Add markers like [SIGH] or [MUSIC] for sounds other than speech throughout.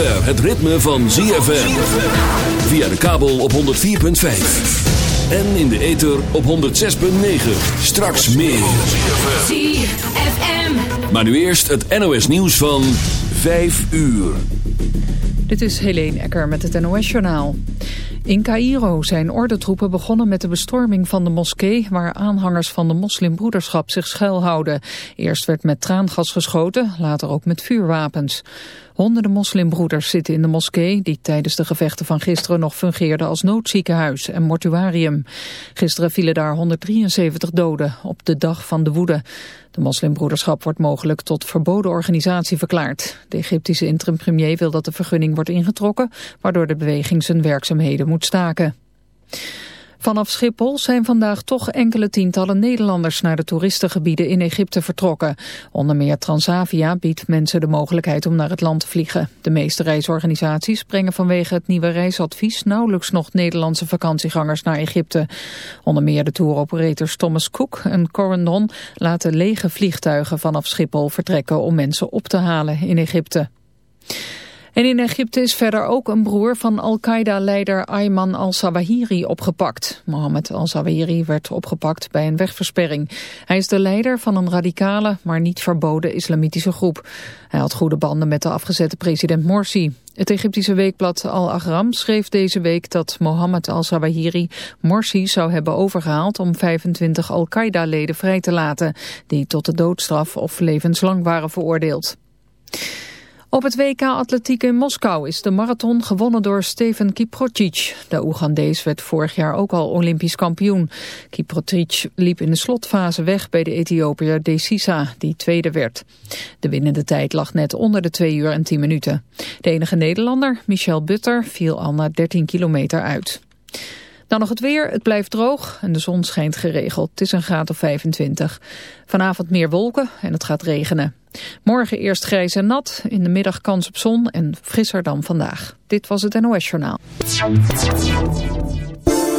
zover het ritme van ZFM. Via de kabel op 104.5. En in de ether op 106.9. Straks meer. ZFM. Maar nu eerst het NOS nieuws van 5 uur. Dit is Helene Ecker met het NOS-journaal. In Cairo zijn ordentroepen begonnen met de bestorming van de moskee... waar aanhangers van de moslimbroederschap zich schuilhouden. Eerst werd met traangas geschoten, later ook met vuurwapens. Honderden moslimbroeders zitten in de moskee... die tijdens de gevechten van gisteren nog fungeerde als noodziekenhuis en mortuarium. Gisteren vielen daar 173 doden op de dag van de woede. De moslimbroederschap wordt mogelijk tot verboden organisatie verklaard. De Egyptische interim-premier wil dat de vergunning wordt ingetrokken... waardoor de beweging zijn werkzaamheden moet staken. Vanaf Schiphol zijn vandaag toch enkele tientallen Nederlanders naar de toeristengebieden in Egypte vertrokken. Onder meer Transavia biedt mensen de mogelijkheid om naar het land te vliegen. De meeste reisorganisaties brengen vanwege het nieuwe reisadvies nauwelijks nog Nederlandse vakantiegangers naar Egypte. Onder meer de touroperators Thomas Cook en Corendon laten lege vliegtuigen vanaf Schiphol vertrekken om mensen op te halen in Egypte. En in Egypte is verder ook een broer van Al-Qaeda-leider Ayman al-Zawahiri opgepakt. Mohammed al-Zawahiri werd opgepakt bij een wegversperring. Hij is de leider van een radicale, maar niet verboden islamitische groep. Hij had goede banden met de afgezette president Morsi. Het Egyptische weekblad Al-Ahram schreef deze week dat Mohammed al-Zawahiri Morsi zou hebben overgehaald om 25 Al-Qaeda-leden vrij te laten, die tot de doodstraf of levenslang waren veroordeeld. Op het WK Atletiek in Moskou is de marathon gewonnen door Steven Kiprocic. De Oegandees werd vorig jaar ook al Olympisch kampioen. Kiprocic liep in de slotfase weg bij de Ethiopiër Desisa, die tweede werd. De winnende tijd lag net onder de 2 uur en 10 minuten. De enige Nederlander, Michel Butter, viel al na 13 kilometer uit. Dan nog het weer. Het blijft droog en de zon schijnt geregeld. Het is een graad of 25. Vanavond meer wolken en het gaat regenen. Morgen eerst grijs en nat. In de middag kans op zon en frisser dan vandaag. Dit was het NOS Journaal.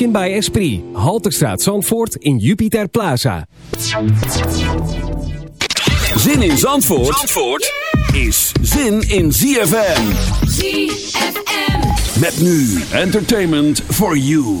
Motion by Esprit. Halterstraat Zandvoort in Jupiter Plaza. Zin in Zandvoort, Zandvoort is zin in ZFM. ZFM. Met nu entertainment for you.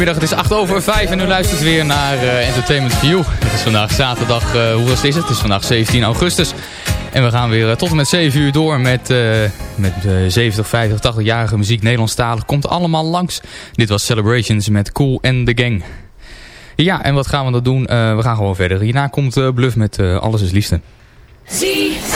Goedemiddag, het is 8 over 5 en u luistert weer naar eh, Entertainment View. Het is vandaag zaterdag, eh, hoe was het? Het is vandaag 17 augustus. En we gaan weer eh, tot en met 7 uur door met, met eh, 70, 50, 80-jarige muziek. Nederlandstalig komt allemaal langs. Dit was Celebrations met Cool and the Gang. Ja, en wat gaan we dan doen? We gaan gewoon verder. Hierna komt Bluff met Alles is Liefde. ZFM.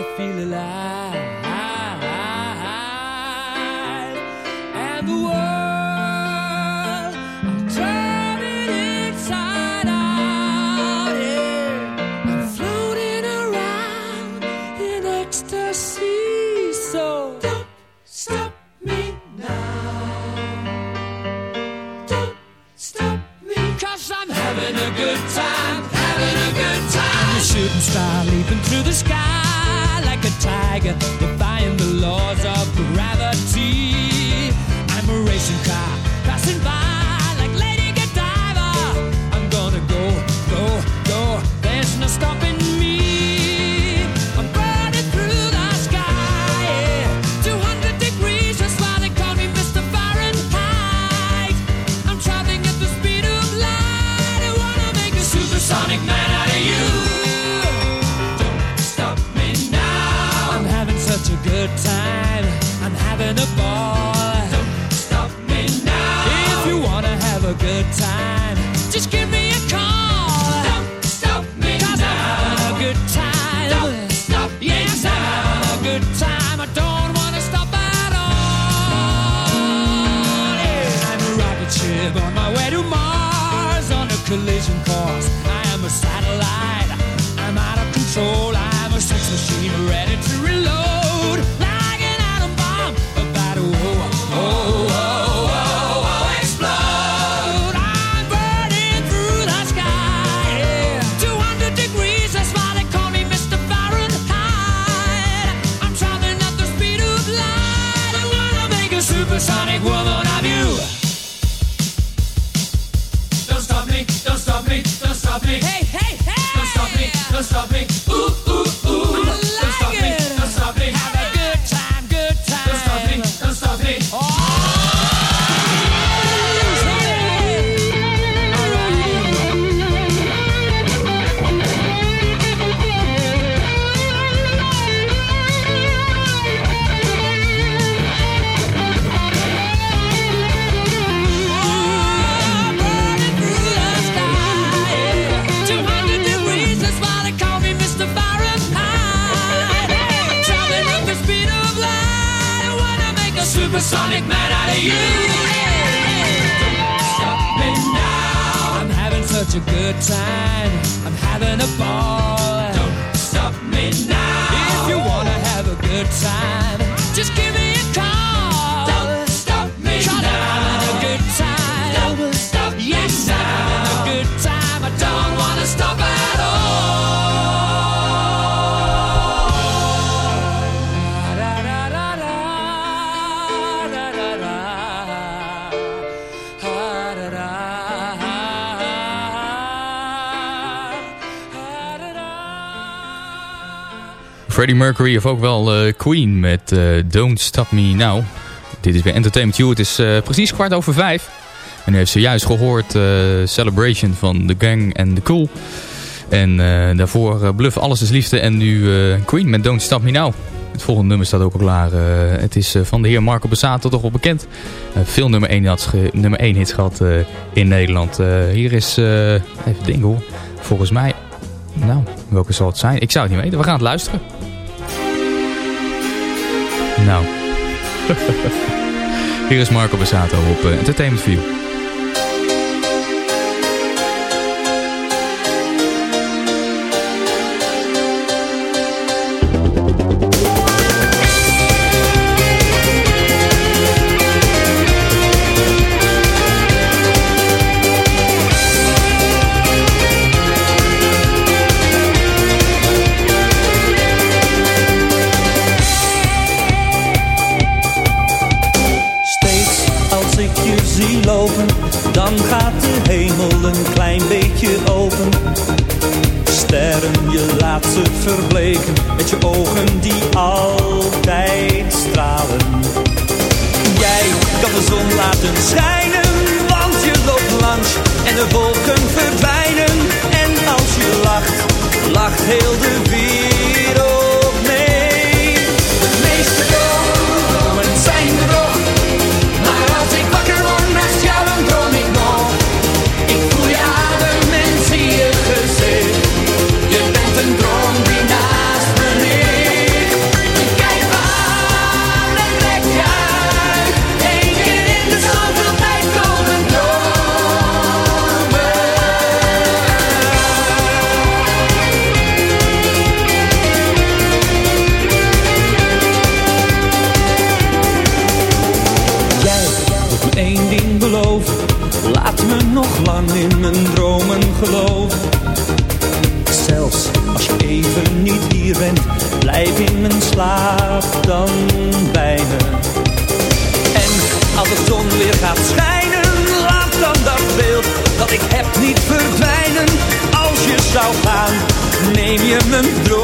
I feel alive, and the world. defying the laws of gravity. I'm a racing car. stop me. Hey, hey, hey. Don't stop me. Don't stop me. sonic man out of you. Don't stop me now. I'm having such a good time. I'm having a ball. Don't stop me now. If you wanna have a good time. Freddie Mercury of ook wel eh, Queen met eh, Don't Stop Me Now. Dit is weer Entertainment You. Het is eh, precies kwart over vijf. En u heeft zojuist gehoord Celebration van The Gang and The Cool. En daarvoor Bluff Alles is Liefde en nu Queen met Don't Stop Me Now. Het volgende nummer staat ook al klaar. het is van de heer Marco Bassato toch wel bekend. veel nummer 1, had, nummer 1 hits gehad in Nederland. hier is, even denken hoor, volgens mij... Nou, welke zal het zijn? Ik zou het niet weten. We gaan het luisteren. Nou. [LAUGHS] Hier is Marco Besato op eh, Entertainment View. remember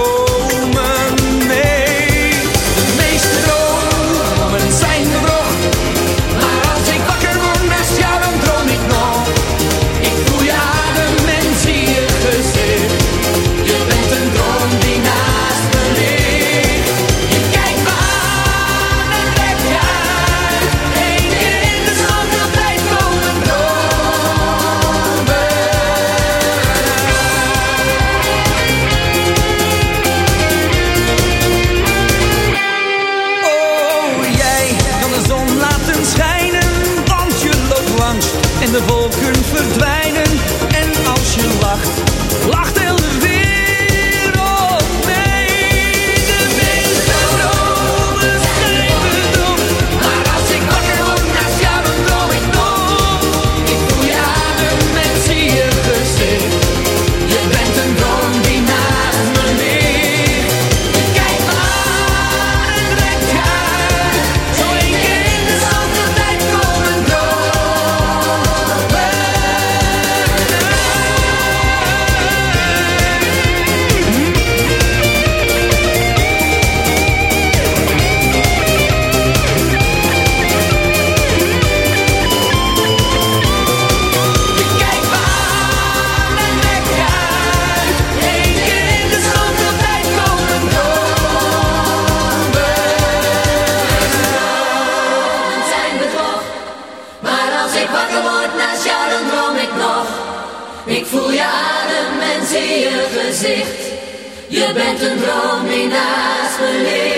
bent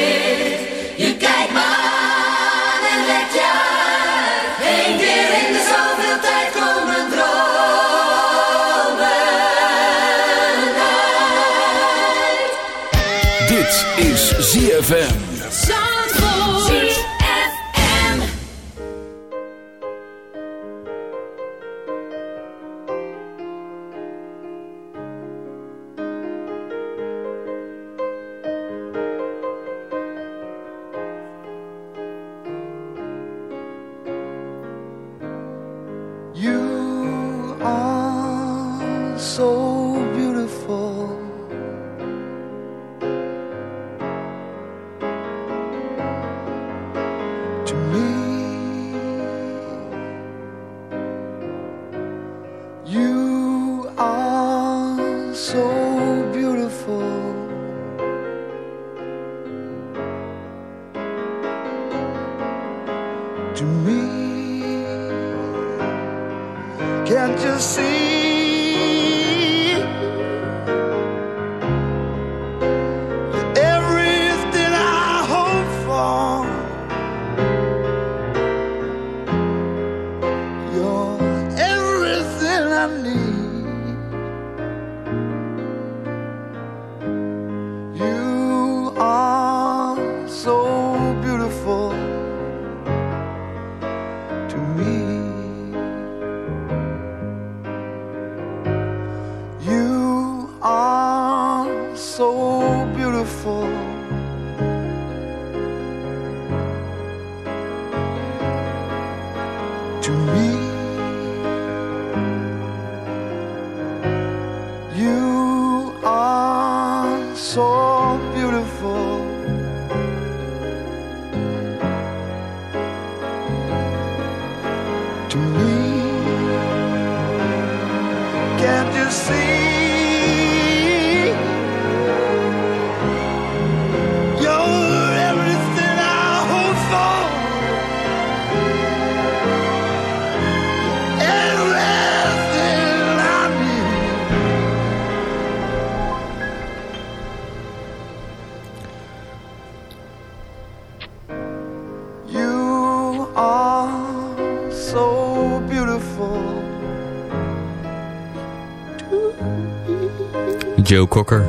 Joe Cocker.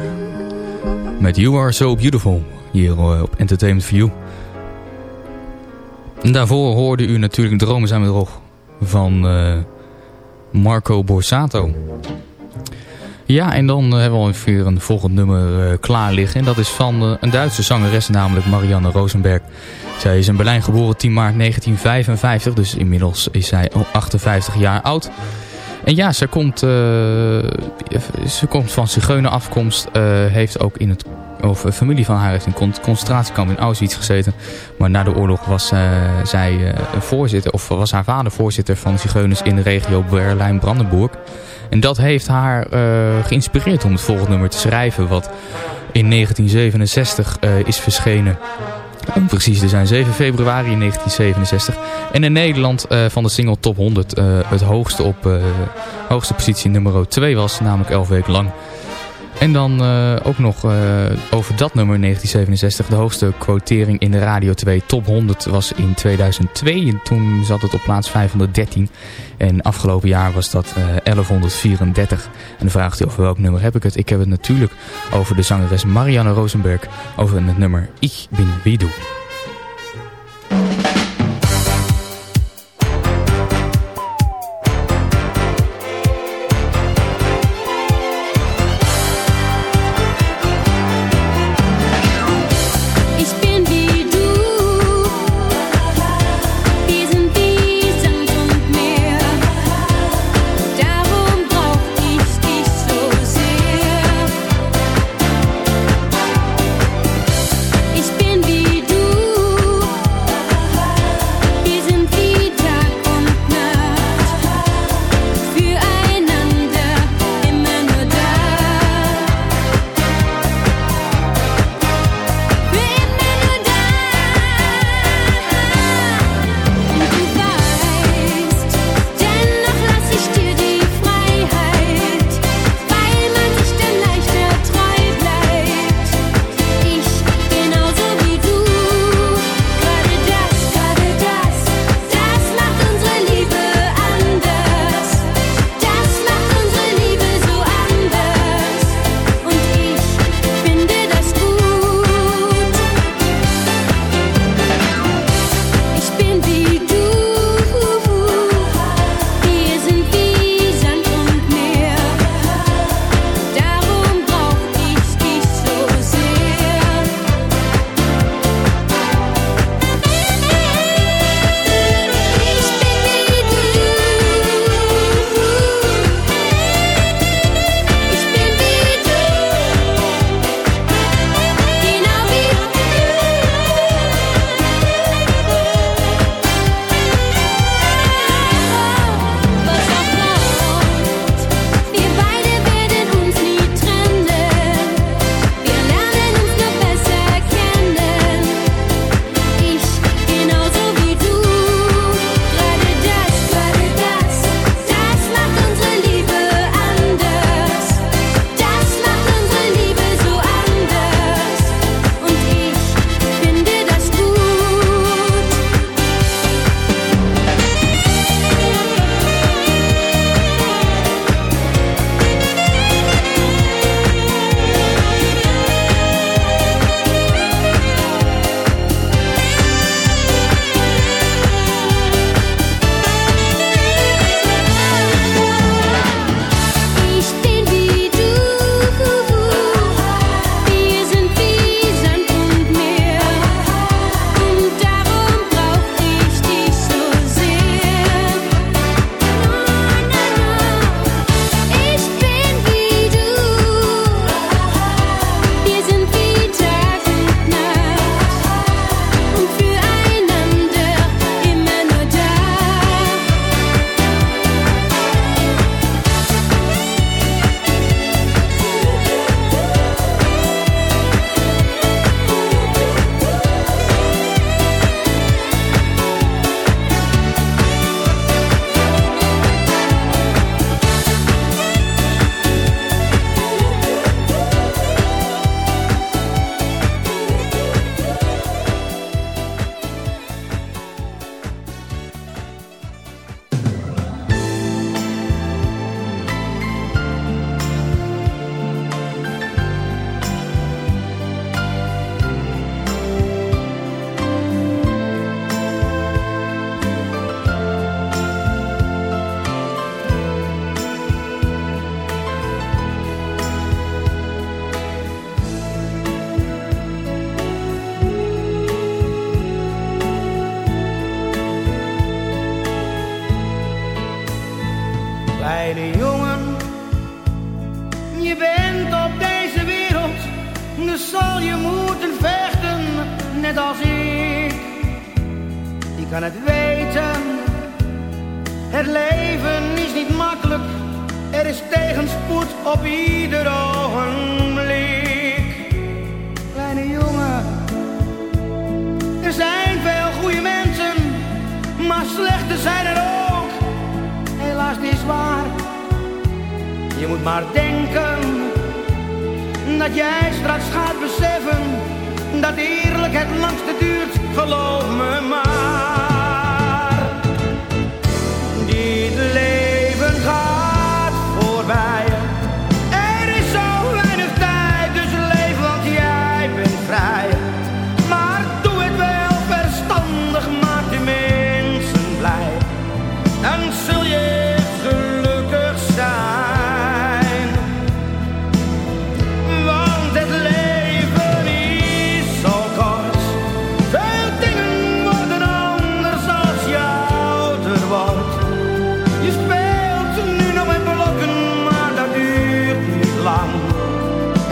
Met You Are So Beautiful. Hier eh, op Entertainment for You. En daarvoor hoorde u natuurlijk Dromen zijn bedrog. Van eh, Marco Borsato. Ja, en dan eh, hebben we alweer een volgend nummer klaar liggen. En dat is van een Duitse zangeres, namelijk Marianne Rosenberg. Zij is in Berlijn geboren 10 maart 1955, dus inmiddels is zij 58 jaar oud. En ja, ze komt, ze komt van zigeuner afkomst, eh, heeft ook in het of een familie van haar heeft in een concentratiekamp in Auschwitz gezeten. Maar na de oorlog was eh, zij eh, een voorzitter, of was haar vader voorzitter van zigeuners in de regio Berlijn-Brandenburg. En dat heeft haar eh, geïnspireerd om het volgende nummer te schrijven, wat in 1967 eh, is verschenen. Om precies te zijn, 7 februari 1967. En in Nederland eh, van de single Top 100 eh, het hoogste op eh, hoogste positie nummer 2 was, namelijk 11 weken lang. En dan eh, ook nog eh, over dat nummer 1967. De hoogste quotering in de Radio 2 Top 100 was in 2002. En toen zat het op plaats 513. En afgelopen jaar was dat eh 1134. En dan vraagt u over welk nummer heb ik het. Ik heb het natuurlijk over de zangeres Marianne Rosenberg. Over het nummer Ich bin wie du.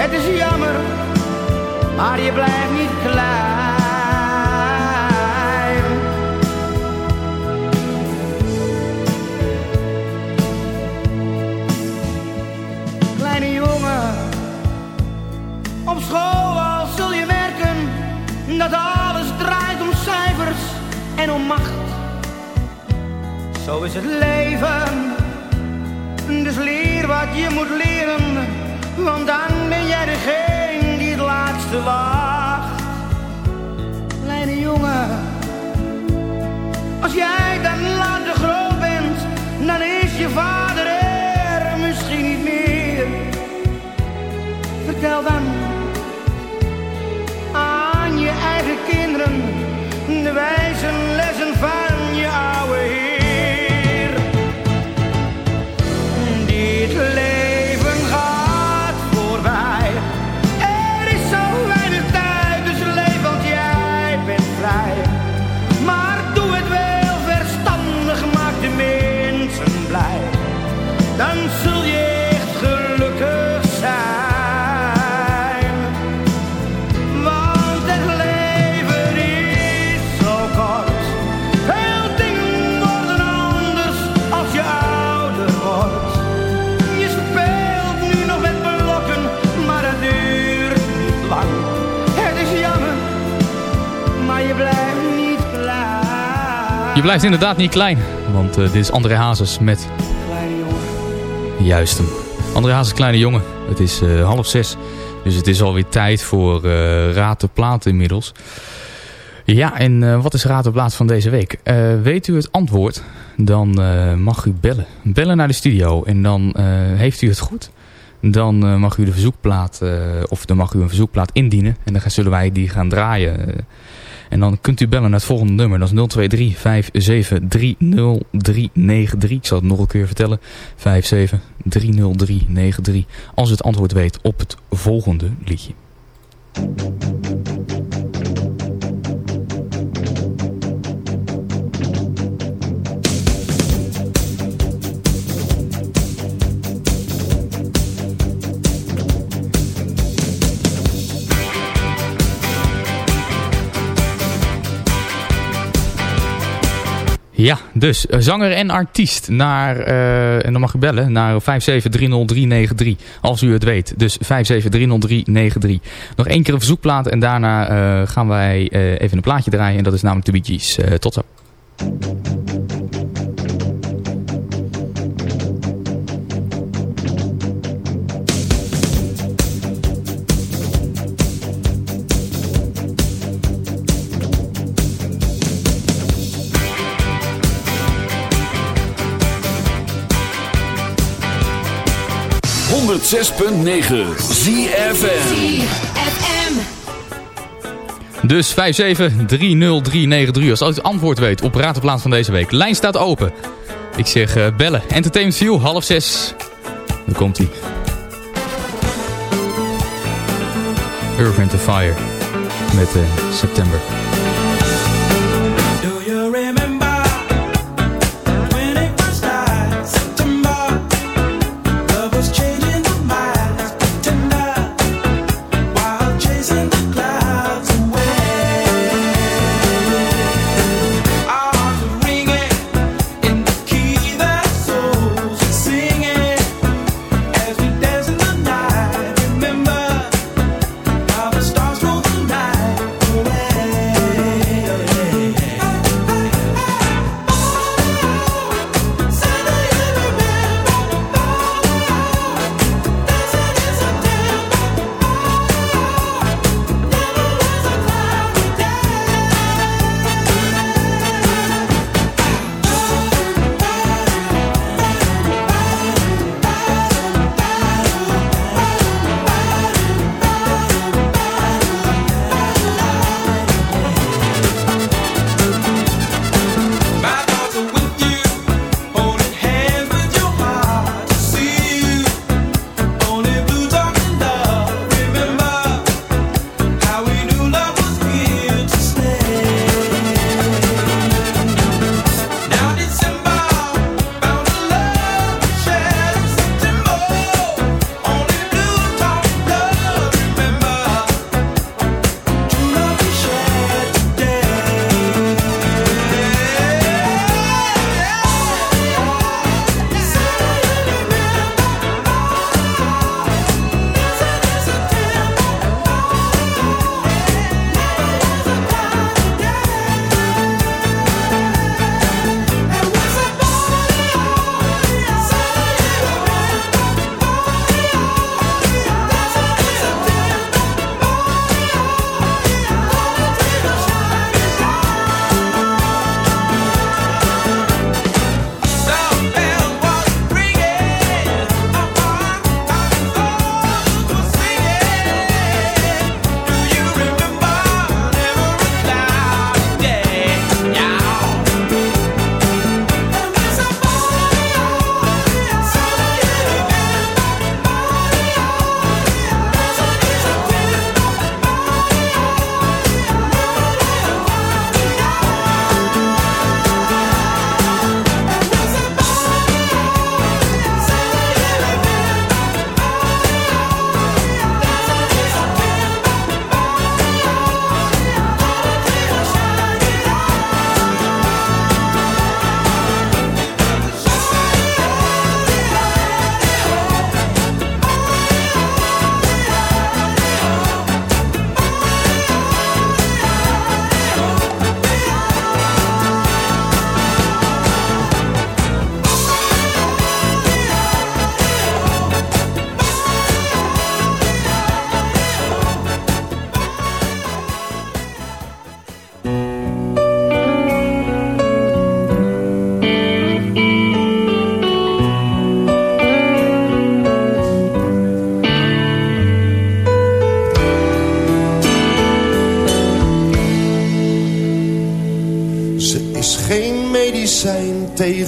Het is jammer, maar je blijft niet klein. Kleine jongen, op school al zul je merken dat alles draait om cijfers en om macht. Zo is het leven, dus leer wat je moet leren, want dan ben jij degene die het laatste wacht. Kleine jongen, als jij dan later groot bent, dan is je vader er misschien niet meer. Vertel dan aan je eigen kinderen de wijze blijft inderdaad niet klein, want eh, dit is André Hazes met Kleine jongen. Juist hem. André Hazes kleine jongen. Het is eh, half zes. Dus het is alweer tijd voor eh Raad de Plaat inmiddels. Ja, en wat is Raad de Plaat van deze week? Weet u het antwoord? Dan mag u bellen. Bellen naar de studio. En dan heeft u het goed. Dan mag u de verzoekplaat, of dan mag u een verzoekplaat indienen. En dan zullen wij die gaan draaien. En dan kunt u bellen naar het volgende nummer. Dat is 023 5730393. Ik zal het nog een keer vertellen. 5730393. Als u het antwoord weet op het volgende liedje. Ja, dus eh, zanger en artiest naar, eh, en dan mag u bellen, naar 5730393 als u het weet. Dus 5730393. Nog één keer een verzoekplaat en daarna eh, gaan wij even een plaatje draaien en dat is namelijk de Bee Gees. Tot zo. ZFM. Dus 5730393 als u het antwoord weet op Raad van deze week. Lijn staat open. Ik zeg eh, bellen. Entertainment View, half zes. Dan komt hij. Earth into Fire. Met eh, September.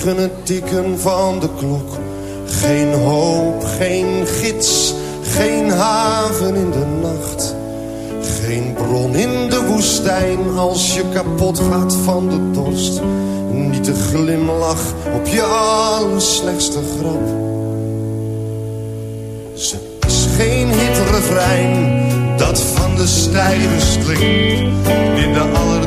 Tegen het tikken van de klok. Geen hoop, geen gids, geen haven in de nacht. Geen bron in de woestijn als je kapot gaat van de dorst. Niet de glimlach op je allerslechtste grap. Ze is geen hitrefrein dat van de stijgers klinkt. In de allerduurste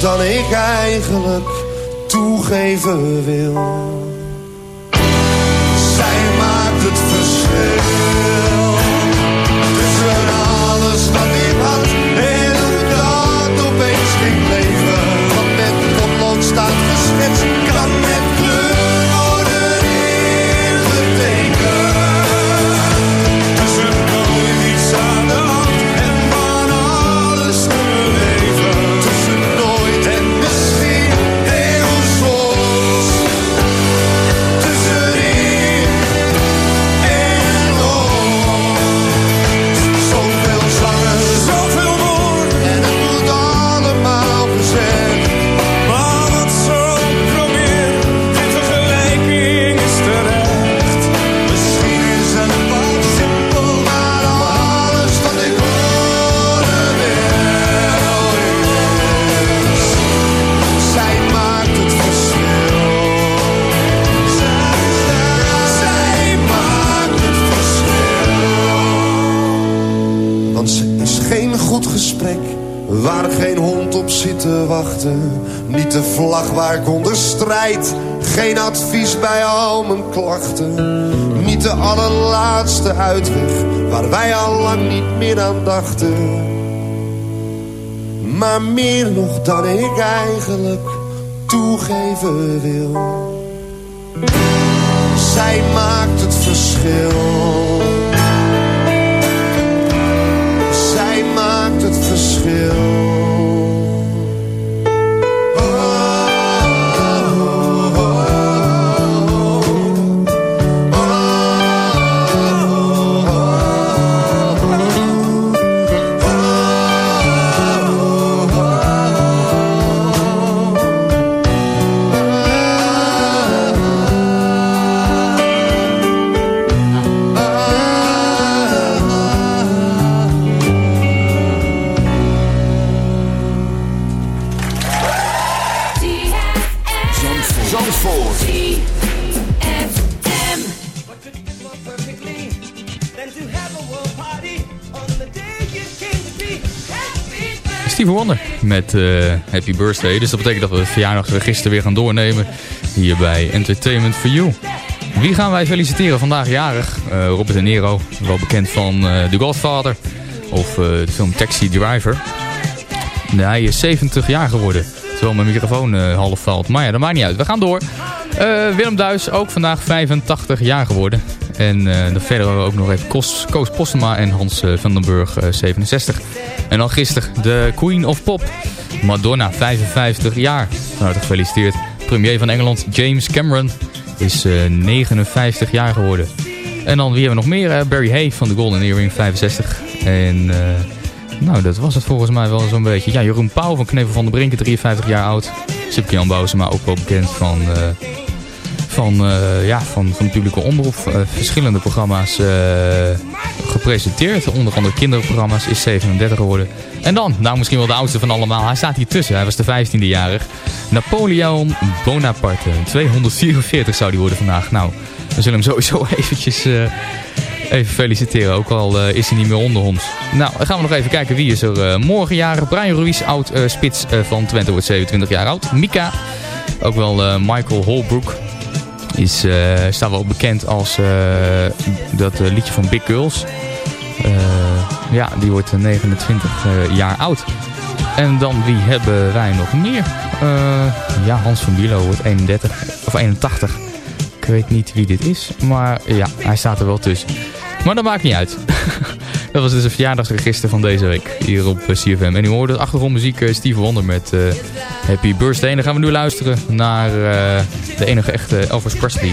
dan ik eigenlijk toegeven wil. Maar meer nog dan ik eigenlijk toegeven wil. Zij maakt het verschil. Zij maakt het verschil. Met eh, Happy Birthday. Dus dat betekent dat we verjaardagsregister weer gaan doornemen. Hier bij Entertainment for You. Wie gaan wij feliciteren vandaag jarig? Eh, Robert De Niro, wel bekend van eh, The Godfather. Of de film Taxi Driver. Nee, hij is 70 jaar geworden. Terwijl mijn microfoon half valt. Maar ja, dat maakt niet uit. We gaan door. Willem Duis, ook vandaag 85 jaar geworden. En dan verder ook nog even Koos, Koos Postema en Hans van den Burg, 67. En dan gisteren de Queen of Pop, Madonna, 55 jaar. Van harte gefeliciteerd. premier van Engeland, James Cameron, is eh, 59 jaar geworden. En dan, wie hebben we nog meer? Eh, Barry Hay van de Golden Earring, 65. En eh, nou, dat was het volgens mij wel zo'n beetje. Ja, Jeroen Pauw van Knevel van der Brinken, 53 jaar oud. Sipke Jan Bousema, ook wel bekend van, van, eh, ja, van, van de publieke omroep. Eh, verschillende programma's eh, gepresenteerd. Onder andere kinderprogramma's, is 37 geworden. En dan, nou misschien wel de oudste van allemaal. Hij staat hier tussen, hij was de 15e jarig. Napoleon Bonaparte. 244 zou die worden vandaag. Nou, we zullen hem sowieso [LAUGHS] eventjes... Even feliciteren, ook al is hij niet meer onder ons. Nou, dan gaan we nog even kijken wie is er uh, morgen jarig. Brian Ruiz, oud uh, spits uh, van Twente, wordt 27 jaar oud. Mika, ook wel Michael Holbrook, is, staat wel bekend als dat liedje van Big Girls. ja, die wordt 29 jaar oud. En dan wie hebben wij nog meer? ja, Hans van Bilo wordt 31 of 81. Ik weet niet wie dit is, maar ja, hij staat er wel tussen. Maar dat maakt niet uit. [LAUGHS] dat was dus een verjaardagsregister van deze week hier op CFM. En u hoorde de achtergrondmuziek uh, Steve Wonder met uh, Happy Birthday. Dan gaan we nu luisteren naar de enige echte Elvis Presley.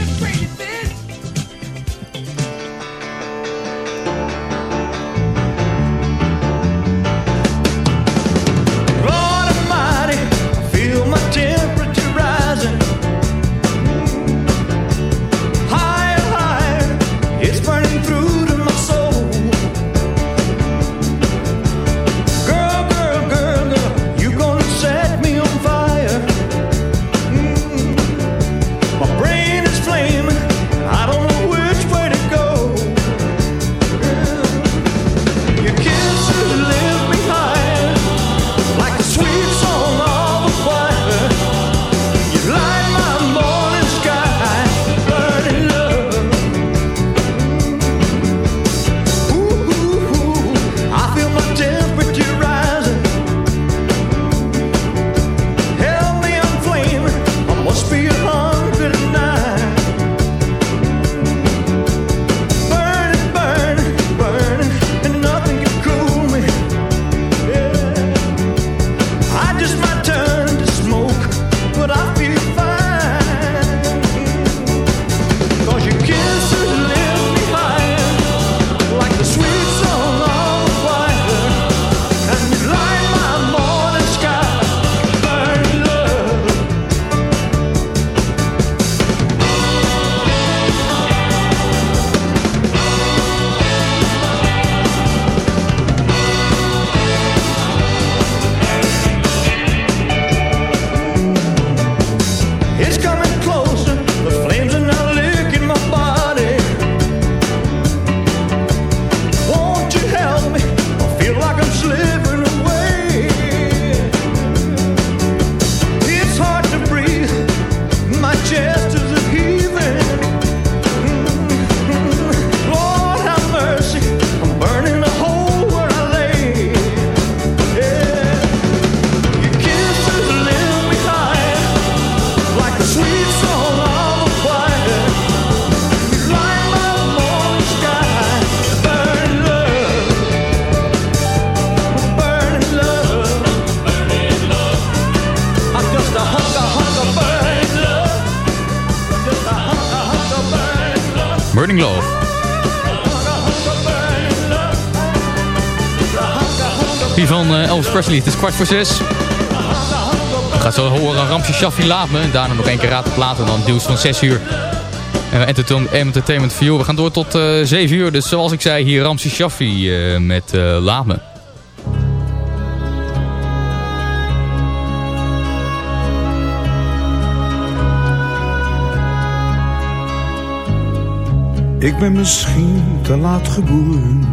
Presley. Het is kwart voor zes. We gaan zo horen Ramsey Shaffi laat me. Daarna nog één keer raad op later. Dan nieuws van 6 uur. En entertainment you. We gaan door tot uh, 7 uur. Dus zoals ik zei, hier Ramsey Shaffi uh, met uh, Laat me. Ik ben misschien te laat geboren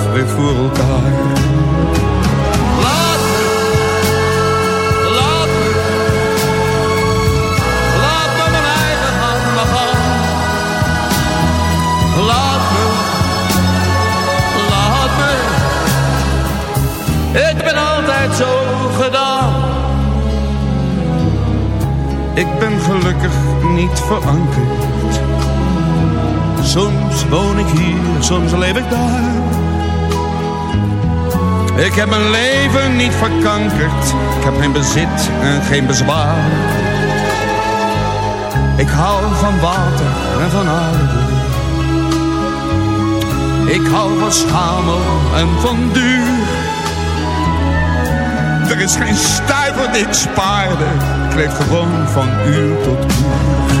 weer voor elkaar. Laat me, laat me, laat me mijn eigen hand maar gaan. Laat me, laat me. Ik ben altijd zo gedaan. Ik ben gelukkig niet verankerd. Soms woon ik hier, soms leef ik daar. Ik heb mijn leven niet verkankerd. Ik heb geen bezit en geen bezwaar. Ik hou van water en van aarde. Ik hou van schamel en van duur. Er is geen stuiver die ik spaarde. Ik leef gewoon van uur tot uur.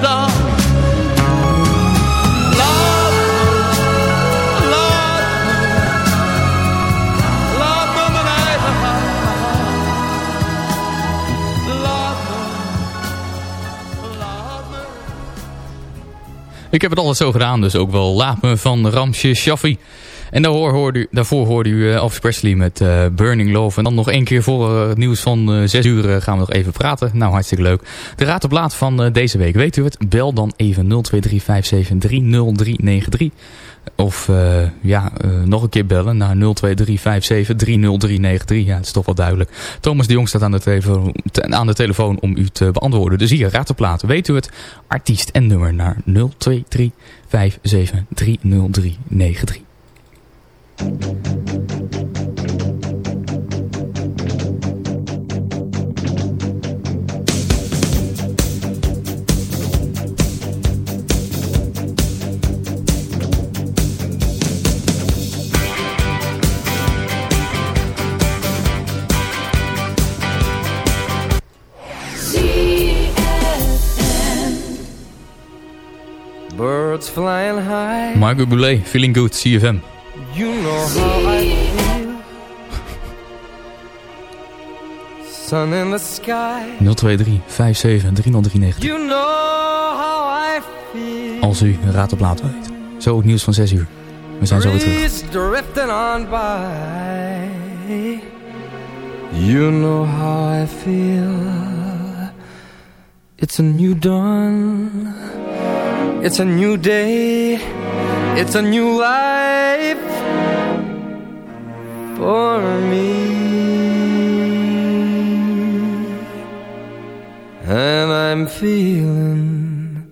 Ik heb het altijd zo gedaan, dus ook wel Laat me van Ramsje Shaffi. En daarvoor hoorde u, daarvoor hoorde u Elvis Presley met eh, Burning Love. En dan nog één keer voor eh, het nieuws van uh, 6 uur gaan we nog even praten. Nou, hartstikke leuk. De raad op plaat van deze week. Weet u het? Bel dan even 02357-30393. Of uh, ja, uh, nog een keer bellen naar 02357-30393. Ja, het is toch wel duidelijk. Thomas de Jong staat aan de, aan de telefoon om u te beantwoorden. Dus hier, raad op plaat. Weet u het? Artiest en nummer naar 02357-30393. Margot Boulet, Feeling Good, CFM. You know how I feel. Sun in the sky. 023 57 30393. You know how I feel. Als u een raad op laat weet. Zo het nieuws van 6 uur. We zijn zo weer terug. You know how I feel. It's a new dawn. It's a new day. It's a new life for me. And I'm feeling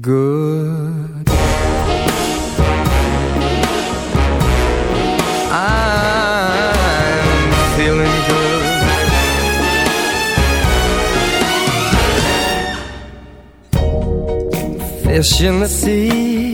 good. I'm feeling good. Fish in the sea,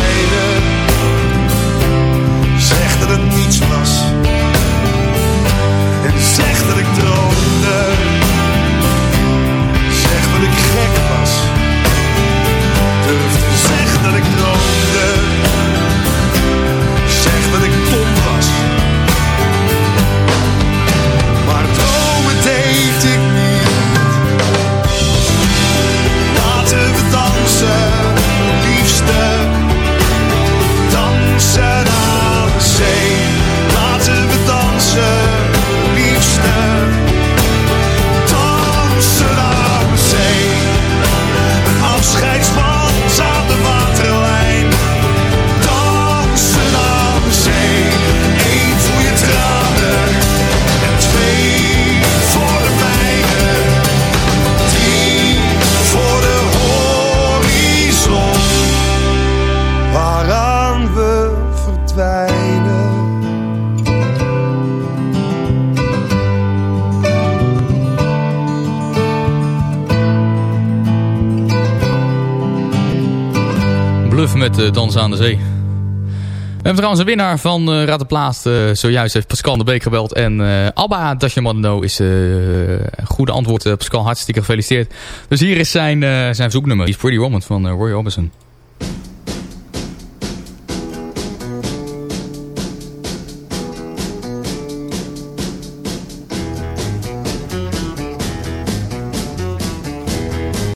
Met uh, Dans aan de Zee. We hebben trouwens een winnaar van uh, Raad de Plaats. Uh, zojuist heeft Pascal de Beek gebeld. En uh, Abba Dashamando is een goede antwoord. Pascal, hartstikke gefeliciteerd. Dus hier is zijn, zijn zoeknummer. He's Pretty Woman van Roy Orbison.